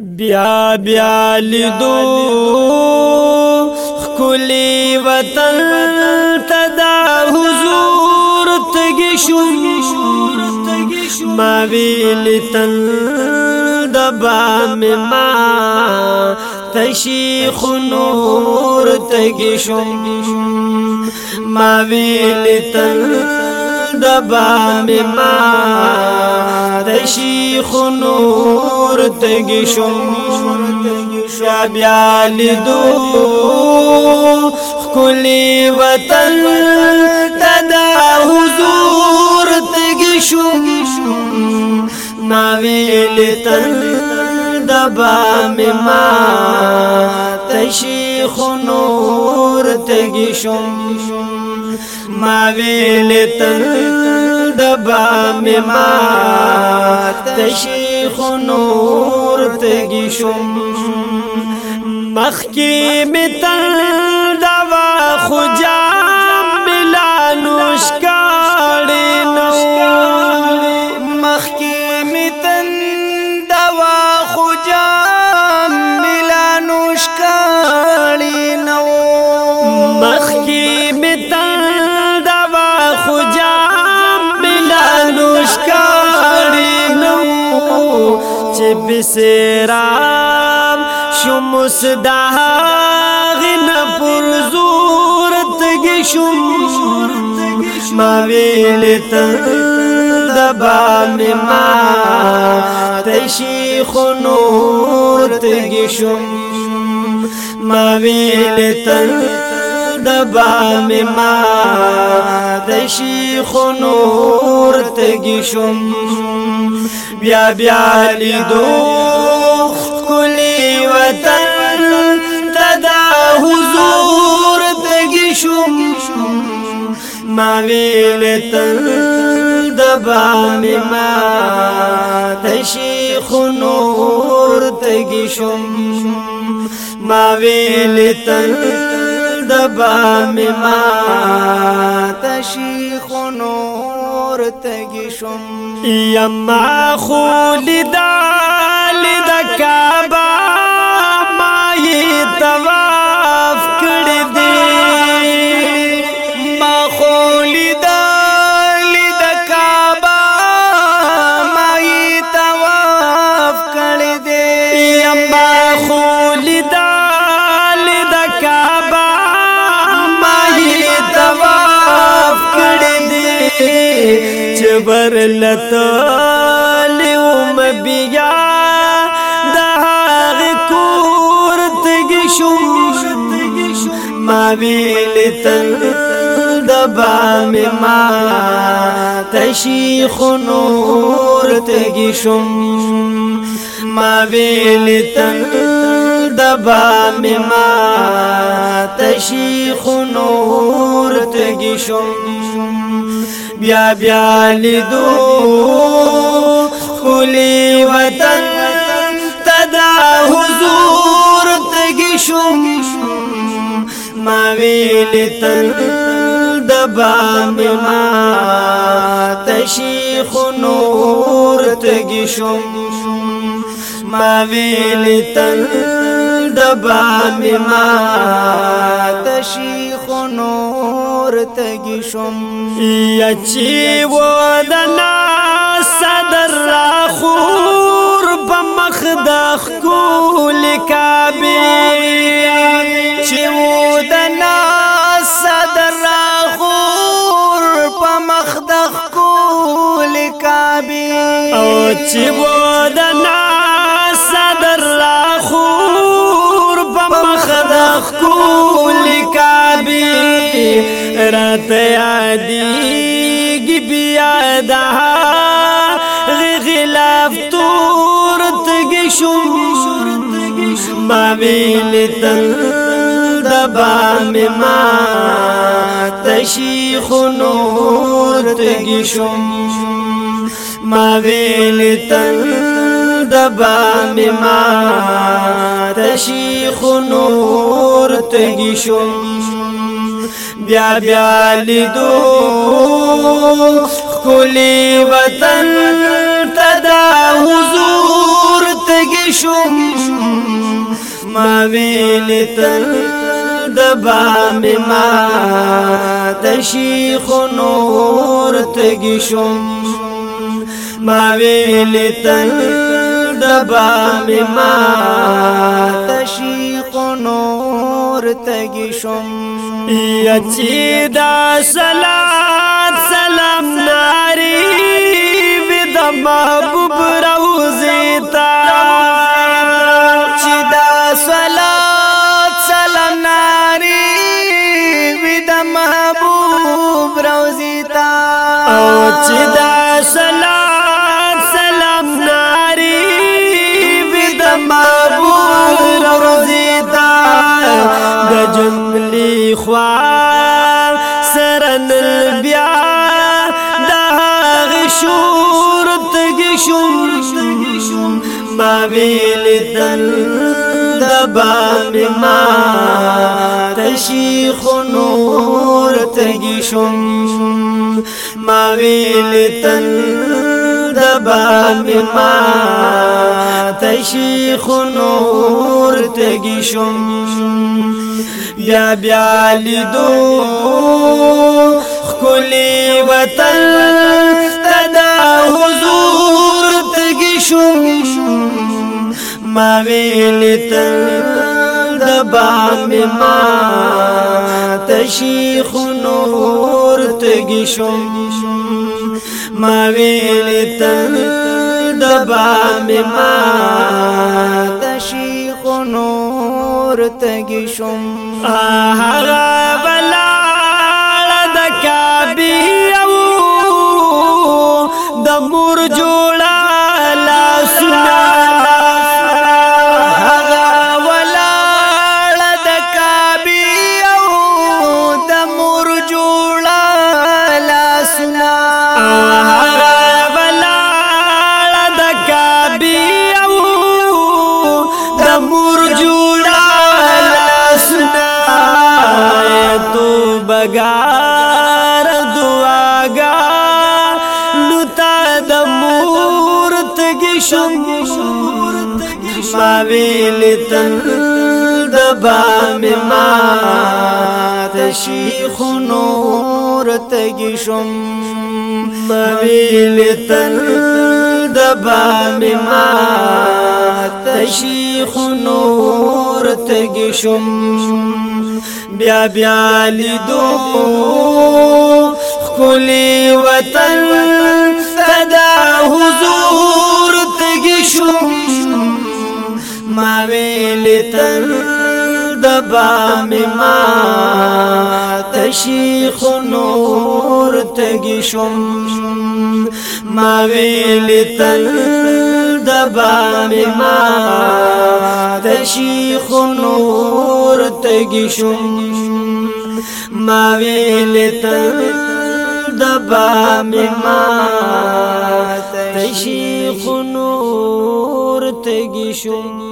بیا بیا لیدو خکلی وطن تدا حضور تگی شم ما ویلی تن دبا ما تشی خنور تگی شم ما ویلی تن د بام ما د شیخ نور تګ شوم یا بیا لیدو خلی وطن تدا حضور تګ شوم ناویل تن د بام ما تشیخ نور تګ شوم ما ویل تر دبا می ما تشیخ نور تگی شم مخ کی می تر سرام شمس داغ نپر زورت گشم مویل تر دبا مما تشیخ نورت گشم مویل تر دبا ما د شیخ نور تگی شم بیا بیا لیدو کلی وطن تدا حضور تگی شم ما ویل تل دبا مما د شیخ نور تگی شم ما ویل تل د بام ما تشیخ نور تگشم یما خولی دال د کعبه ما یتوا خیبر لتالی اوم بیا دا حاغ کور شم ما ویلی تن دبام ما تشیخ نور شم ما ویلی تن دبام ما تشیخ نور شم بیا بیا لیدو خلی وطن تدا حضور تگی شم ما ویل تن دبا ما تشیخ نور تگی شم ما ویل تن د بام ما تشی خنور تگی شم یچی ودنا صدر را خور بمخ د خول کابه چی ودنا صدر را خور بمخ د خول کابه او چی ودنا راته یادېږي بیا د غلاف تور تږی شوم ما ویلې تل د بامې ما تشیخ نور تږی شوم ما ویلې تل دبا مما تشیخ نور تگی شم بیا بیا لیدو خلی وطن تدا حضور تگی شم ما ویلی تر دبام ما تشیخ نور تگی شم ما ویلی تر دبام ما تشیخ نور تگی شم یچی دا سلام سلام ناری وید محبوب روزی تا چی دا سلام سلام ناری وید محبوب روزی تا او چی دل ما تشیخ نور تگشم ما تن د ما تشیخ نور تگشم بیا بیا لدو خلی وطن تدا حضور تگشم ما ویل تل د بام ما تشیخ نور تگشم ما ویل تل د بام ما تشیخ نور تگشم آهرا گار دعا گار نتا د مورت کی شم ما ویل تن د با می ما تشیخ نور تگی شم ما ویل تن د با می ما تشیخ نور تگی شم بیا بیا لیدو خلی وطن تدا حضور تگی شم ما ویل تر دبا ما تشیخ نور تگی شم ما ویل تر سبا ما تشی خنور تگشم ما ویل تل دبا ما تشی خنور تگشم